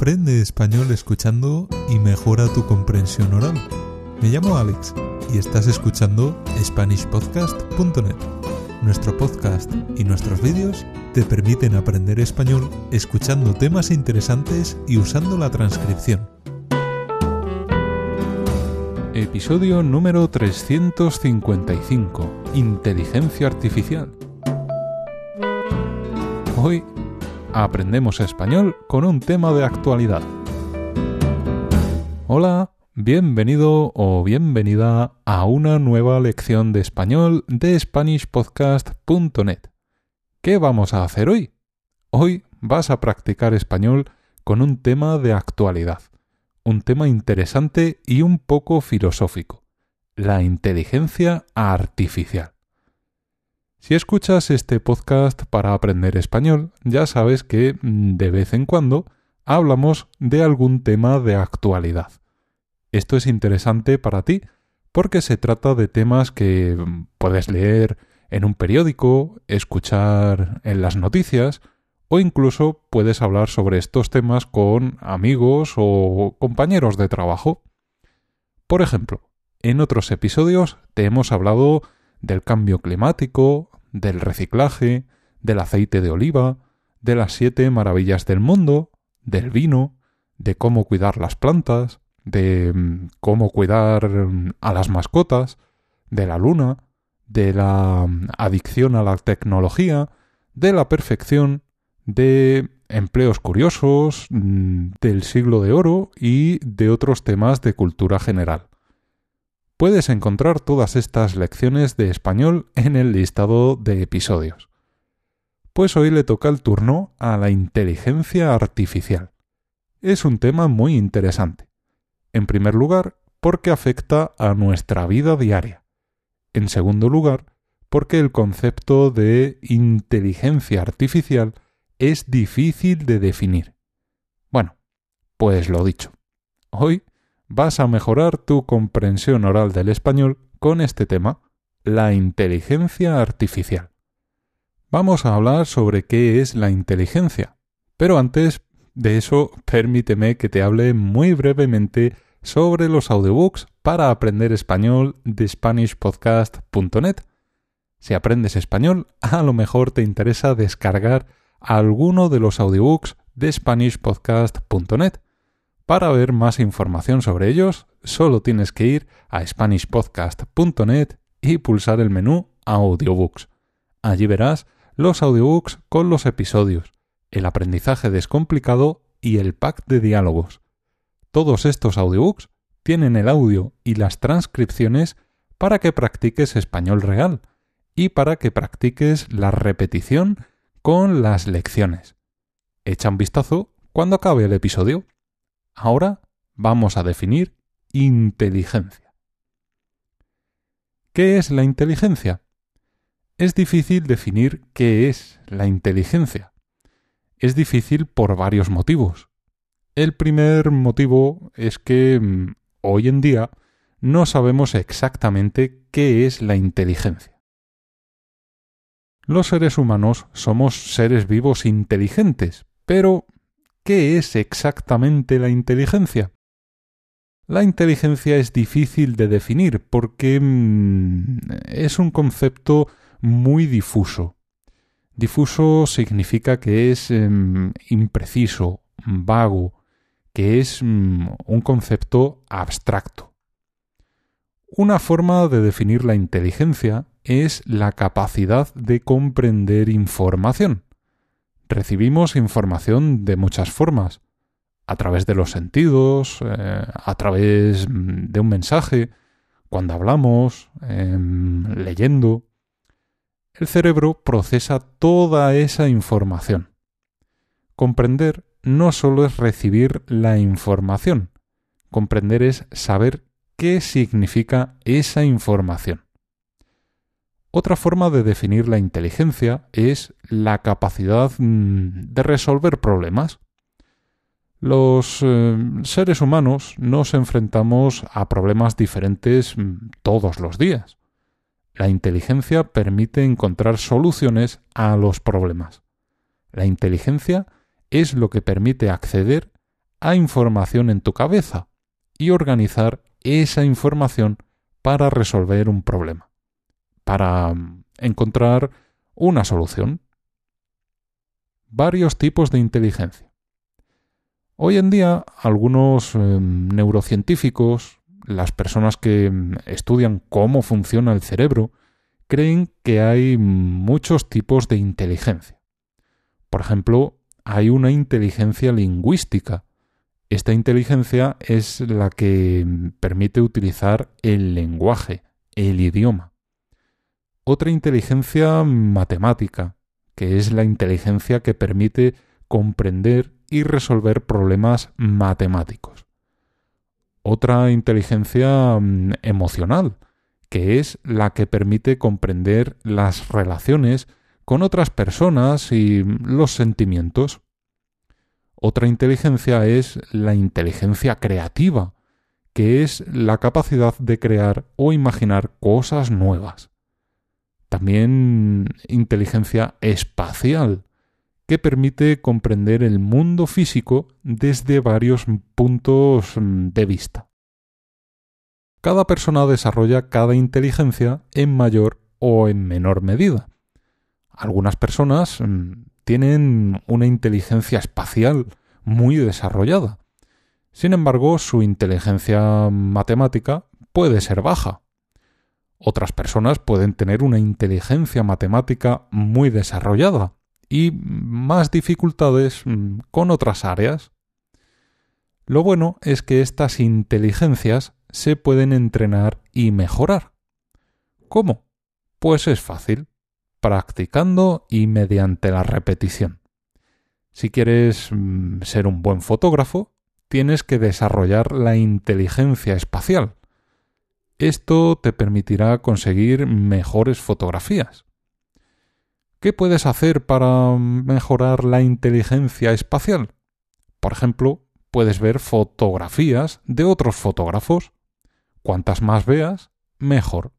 Aprende español escuchando y mejora tu comprensión oral. Me llamo Alex y estás escuchando SpanishPodcast.net. Nuestro podcast y nuestros vídeos te permiten aprender español escuchando temas interesantes y usando la transcripción. Episodio número 355. Inteligencia artificial. Hoy aprendemos español con un tema de actualidad. Hola, bienvenido o bienvenida a una nueva lección de español de SpanishPodcast.net. ¿Qué vamos a hacer hoy? Hoy vas a practicar español con un tema de actualidad, un tema interesante y un poco filosófico, la inteligencia artificial. Si escuchas este podcast para aprender español, ya sabes que mm, de vez en cuando hablamos de algún tema de actualidad. Esto es interesante para ti porque se trata de temas que mm, puedes leer en un periódico, escuchar en las noticias o incluso puedes hablar sobre estos temas con amigos o compañeros de trabajo. Por ejemplo, en otros episodios te hemos hablado del cambio climático, del reciclaje, del aceite de oliva, de las siete maravillas del mundo, del vino, de cómo cuidar las plantas, de mm, cómo cuidar mm, a las mascotas, de la luna, de la mm, adicción a la tecnología, de la perfección, de empleos curiosos, del siglo de oro y de otros temas de cultura general. Puedes encontrar todas estas lecciones de español en el listado de episodios. Pues hoy le toca el turno a la inteligencia artificial. Es un tema muy interesante. En primer lugar, porque afecta a nuestra vida diaria. En segundo lugar, porque el concepto de inteligencia artificial es difícil de definir. Bueno, pues lo dicho. Hoy vas a mejorar tu comprensión oral del español con este tema, la inteligencia artificial. Vamos a hablar sobre qué es la inteligencia, pero antes de eso permíteme que te hable muy brevemente sobre los audiobooks para aprender español de SpanishPodcast.net. Si aprendes español, a lo mejor te interesa descargar alguno de los audiobooks de SpanishPodcast.net para ver más información sobre ellos, solo tienes que ir a SpanishPodcast.net y pulsar el menú Audiobooks. Allí verás los audiobooks con los episodios, el aprendizaje descomplicado y el pack de diálogos. Todos estos audiobooks tienen el audio y las transcripciones para que practiques español real y para que practiques la repetición con las lecciones. Echa un vistazo cuando acabe el episodio. Ahora vamos a definir inteligencia. ¿Qué es la inteligencia? Es difícil definir qué es la inteligencia. Es difícil por varios motivos. El primer motivo es que mm, hoy en día no sabemos exactamente qué es la inteligencia. Los seres humanos somos seres vivos inteligentes, pero ¿Qué es exactamente la inteligencia? La inteligencia es difícil de definir porque mm, es un concepto muy difuso. Difuso significa que es em, impreciso, vago, que es mm, un concepto abstracto. Una forma de definir la inteligencia es la capacidad de comprender información recibimos información de muchas formas, a través de los sentidos, eh, a través de un mensaje, cuando hablamos, em, leyendo. El cerebro procesa toda esa información. Comprender no solo es recibir la información, comprender es saber qué significa esa información. Otra forma de definir la inteligencia es la capacidad mm, de resolver problemas. Los eh, seres humanos nos enfrentamos a problemas diferentes mm, todos los días. La inteligencia permite encontrar soluciones a los problemas. La inteligencia es lo que permite acceder a información en tu cabeza y organizar esa información para resolver un problema, para mm, encontrar una solución. Varios tipos de inteligencia. Hoy en día algunos em, neurocientíficos, las personas que mm, estudian cómo funciona el cerebro, creen que hay muchos tipos de inteligencia. Por ejemplo, hay una inteligencia lingüística. Esta inteligencia es la que permite utilizar el lenguaje, el idioma. Otra inteligencia matemática, que es la inteligencia que permite comprender y resolver problemas matemáticos. Otra inteligencia mm, emocional, que es la que permite comprender las relaciones con otras personas y los sentimientos. Otra inteligencia es la inteligencia creativa, que es la capacidad de crear o imaginar cosas nuevas. También inteligencia espacial, que permite comprender el mundo físico desde varios puntos de vista. Cada persona desarrolla cada inteligencia en mayor o en menor medida algunas personas mm, tienen una inteligencia espacial muy desarrollada. Sin embargo, su inteligencia matemática puede ser baja. Otras personas pueden tener una inteligencia matemática muy desarrollada y más dificultades mm, con otras áreas. Lo bueno es que estas inteligencias se pueden entrenar y mejorar. ¿Cómo? Pues es fácil practicando y mediante la repetición. Si quieres mm, ser un buen fotógrafo, tienes que desarrollar la inteligencia espacial. Esto te permitirá conseguir mejores fotografías. ¿Qué puedes hacer para mejorar la inteligencia espacial? Por ejemplo, puedes ver fotografías de otros fotógrafos. Cuantas más veas, mejor.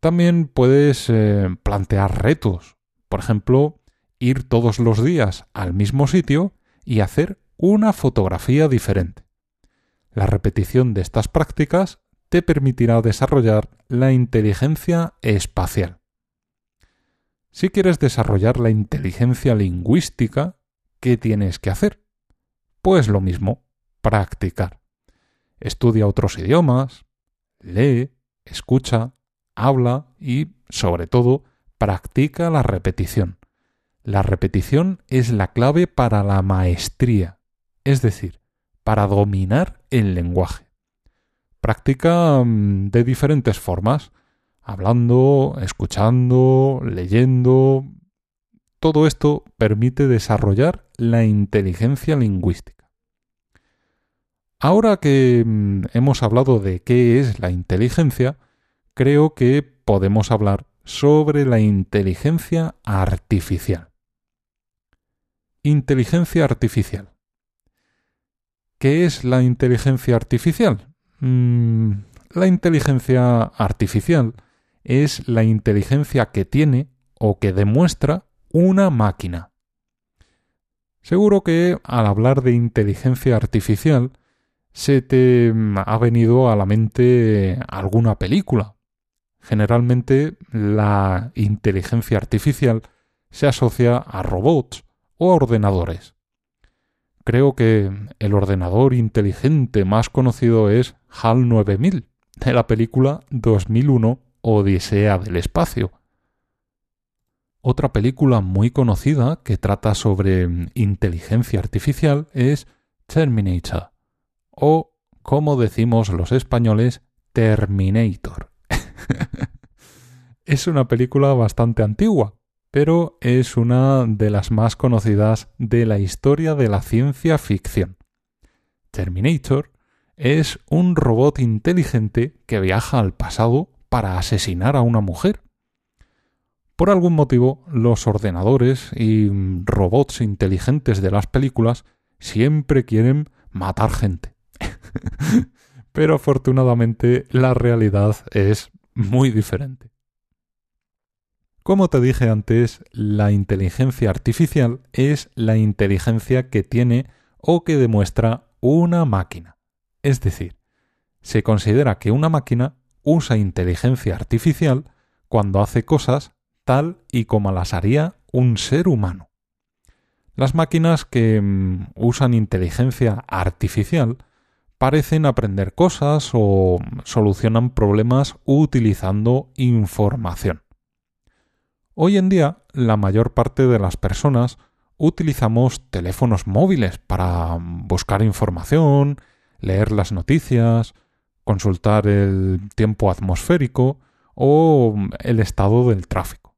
También puedes eh, plantear retos. Por ejemplo, ir todos los días al mismo sitio y hacer una fotografía diferente. La repetición de estas prácticas te permitirá desarrollar la inteligencia espacial. Si quieres desarrollar la inteligencia lingüística, ¿qué tienes que hacer? Pues lo mismo, practicar. Estudia otros idiomas, lee, escucha, habla y, sobre todo, practica la repetición. La repetición es la clave para la maestría, es decir, para dominar el lenguaje. Practica mm, de diferentes formas, hablando, escuchando, leyendo. Todo esto permite desarrollar la inteligencia lingüística. Ahora que mm, hemos hablado de qué es la inteligencia, creo que podemos hablar sobre la inteligencia artificial. Inteligencia artificial. ¿Qué es la inteligencia artificial? Mm, la inteligencia artificial es la inteligencia que tiene o que demuestra una máquina. Seguro que al hablar de inteligencia artificial se te ha venido a la mente alguna película Generalmente la inteligencia artificial se asocia a robots o a ordenadores. Creo que el ordenador inteligente más conocido es HAL 9000, de la película 2001 Odisea del Espacio. Otra película muy conocida que trata sobre inteligencia artificial es Terminator, o, como decimos los españoles, Terminator. es una película bastante antigua, pero es una de las más conocidas de la historia de la ciencia ficción. Terminator es un robot inteligente que viaja al pasado para asesinar a una mujer. Por algún motivo, los ordenadores y robots inteligentes de las películas siempre quieren matar gente. Pero afortunadamente la realidad es muy diferente. Como te dije antes, la inteligencia artificial es la inteligencia que tiene o que demuestra una máquina. Es decir, se considera que una máquina usa inteligencia artificial cuando hace cosas tal y como las haría un ser humano. Las máquinas que mm, usan inteligencia artificial parecen aprender cosas o solucionan problemas utilizando información. Hoy en día, la mayor parte de las personas utilizamos teléfonos móviles para buscar información, leer las noticias, consultar el tiempo atmosférico o el estado del tráfico.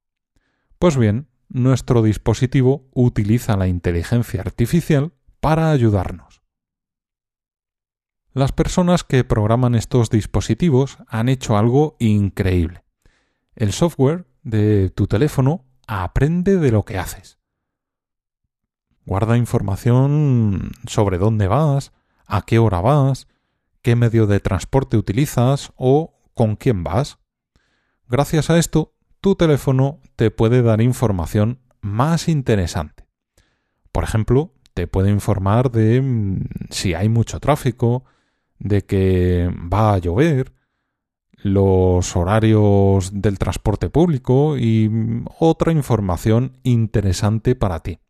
Pues bien, nuestro dispositivo utiliza la inteligencia artificial para ayudarnos. Las personas que programan estos dispositivos han hecho algo increíble. El software de tu teléfono aprende de lo que haces. Guarda información sobre dónde vas, a qué hora vas, qué medio de transporte utilizas o con quién vas. Gracias a esto, tu teléfono te puede dar información más interesante. Por ejemplo, te puede informar de mm, si hay mucho tráfico, de que va a llover, los horarios del transporte público y mm, otra información interesante para ti.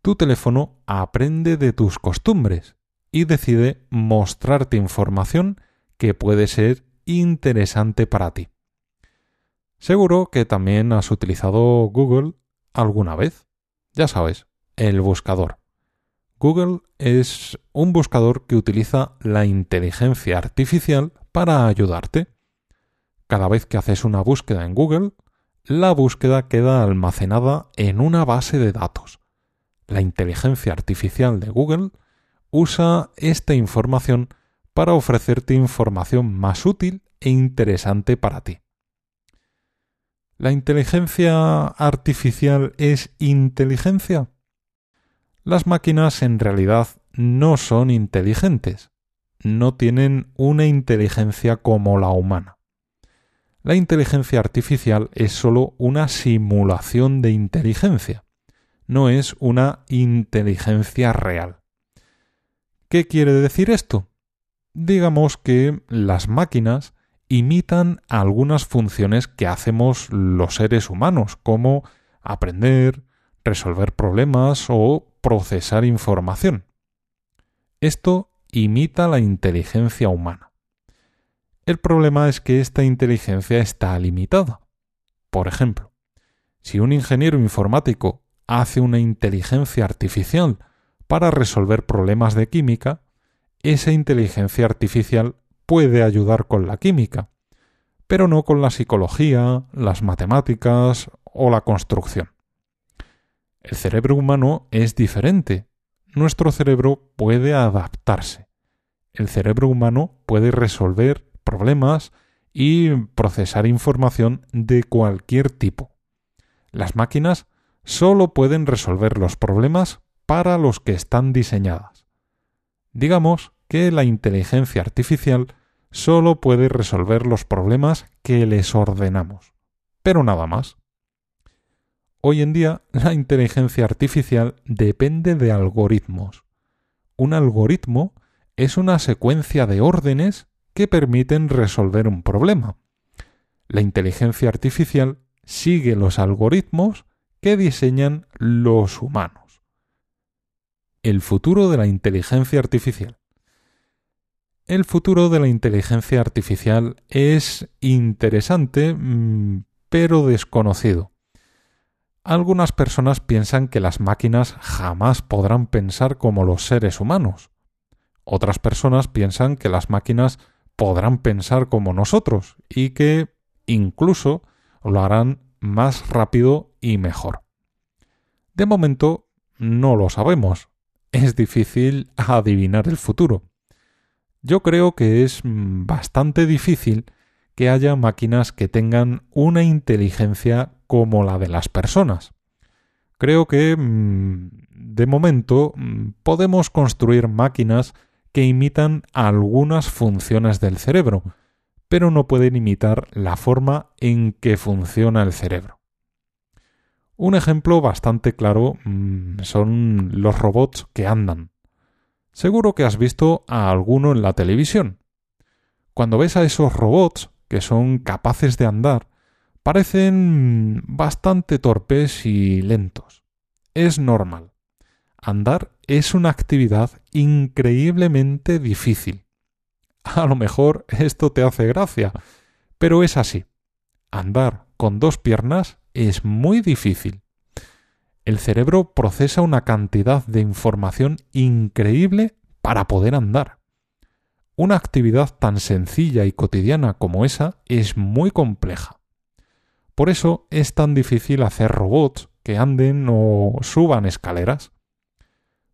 Tu teléfono aprende de tus costumbres y decide mostrarte información que puede ser interesante para ti. Seguro que también has utilizado Google alguna vez. Ya sabes, el buscador. Google es un buscador que utiliza la inteligencia artificial para ayudarte. Cada vez que haces una búsqueda en Google, la búsqueda queda almacenada en una base de datos. La inteligencia artificial de Google usa esta información para ofrecerte información más útil e interesante para ti. ¿La inteligencia artificial es inteligencia? Las máquinas en realidad no son inteligentes, no tienen una inteligencia como la humana. La inteligencia artificial es sólo una simulación de inteligencia, no es una inteligencia real. ¿Qué quiere decir esto? Digamos que las máquinas imitan algunas funciones que hacemos los seres humanos, como aprender, resolver problemas o procesar información. Esto imita la inteligencia humana. El problema es que esta inteligencia está limitada. Por ejemplo, si un ingeniero informático hace una inteligencia artificial para resolver problemas de química, esa inteligencia artificial puede ayudar con la química, pero no con la psicología, las matemáticas o la construcción. El cerebro humano es diferente. Nuestro cerebro puede adaptarse. El cerebro humano puede resolver problemas y procesar información de cualquier tipo. Las máquinas solo pueden resolver los problemas para los que están diseñadas. Digamos que la inteligencia artificial solo puede resolver los problemas que les ordenamos, pero nada más. Hoy en día la inteligencia artificial depende de algoritmos. Un algoritmo es una secuencia de órdenes que permiten resolver un problema. La inteligencia artificial sigue los algoritmos que diseñan los humanos. El futuro de la inteligencia artificial. El futuro de la inteligencia artificial es interesante, mm, pero desconocido. Algunas personas piensan que las máquinas jamás podrán pensar como los seres humanos. Otras personas piensan que las máquinas podrán pensar como nosotros y que incluso lo harán más rápido y mejor. De momento no lo sabemos. Es difícil adivinar el futuro. Yo creo que es bastante difícil que haya máquinas que tengan una inteligencia como la de las personas. Creo que, mm, de momento, mm, podemos construir máquinas que imitan algunas funciones del cerebro, pero no pueden imitar la forma en que funciona el cerebro. Un ejemplo bastante claro son los robots que andan. Seguro que has visto a alguno en la televisión. Cuando ves a esos robots que son capaces de andar, parecen bastante torpes y lentos. Es normal. Andar es una actividad increíblemente difícil. A lo mejor esto te hace gracia, pero es así. Andar con dos piernas es muy difícil. El cerebro procesa una cantidad de información increíble para poder andar. Una actividad tan sencilla y cotidiana como esa es muy compleja. Por eso es tan difícil hacer robots que anden o suban escaleras.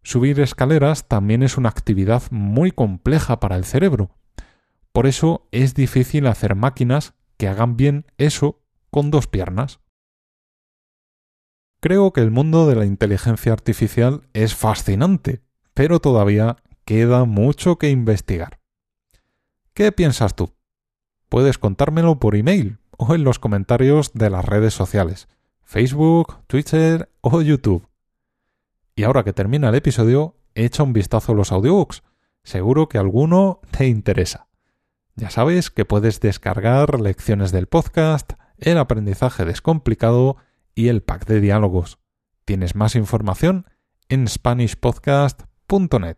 Subir escaleras también es una actividad muy compleja para el cerebro. Por eso es difícil hacer máquinas que hagan bien eso con dos piernas. Creo que el mundo de la inteligencia artificial es fascinante, pero todavía queda mucho que investigar. ¿Qué piensas tú? Puedes contármelo por email o en los comentarios de las redes sociales, Facebook, Twitter o YouTube. Y ahora que termina el episodio, echa un vistazo a los audiobooks. Seguro que alguno te interesa. Ya sabes que puedes descargar lecciones del podcast, el aprendizaje descomplicado y el pack de diálogos. Tienes más información en SpanishPodcast.net.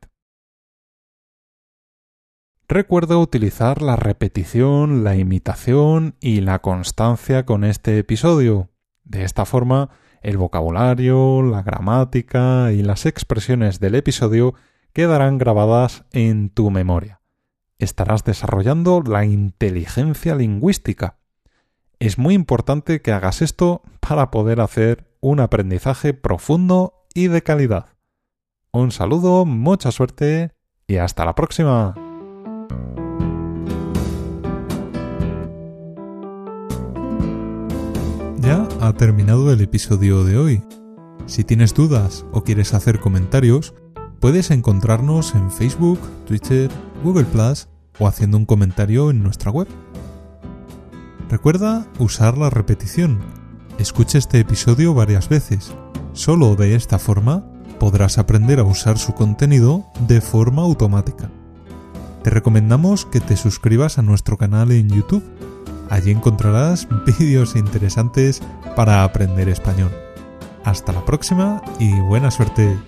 Recuerda utilizar la repetición, la imitación y la constancia con este episodio. De esta forma, el vocabulario, la gramática y las expresiones del episodio quedarán grabadas en tu memoria. Estarás desarrollando la inteligencia lingüística. Es muy importante que hagas esto para poder hacer un aprendizaje profundo y de calidad. Un saludo, mucha suerte y hasta la próxima. Ha terminado el episodio de hoy. Si tienes dudas o quieres hacer comentarios, puedes encontrarnos en Facebook, Twitter, Google Plus o haciendo un comentario en nuestra web. Recuerda usar la repetición. Escucha este episodio varias veces. Solo de esta forma podrás aprender a usar su contenido de forma automática. Te recomendamos que te suscribas a nuestro canal en YouTube Allí encontrarás vídeos interesantes para aprender español. Hasta la próxima y buena suerte.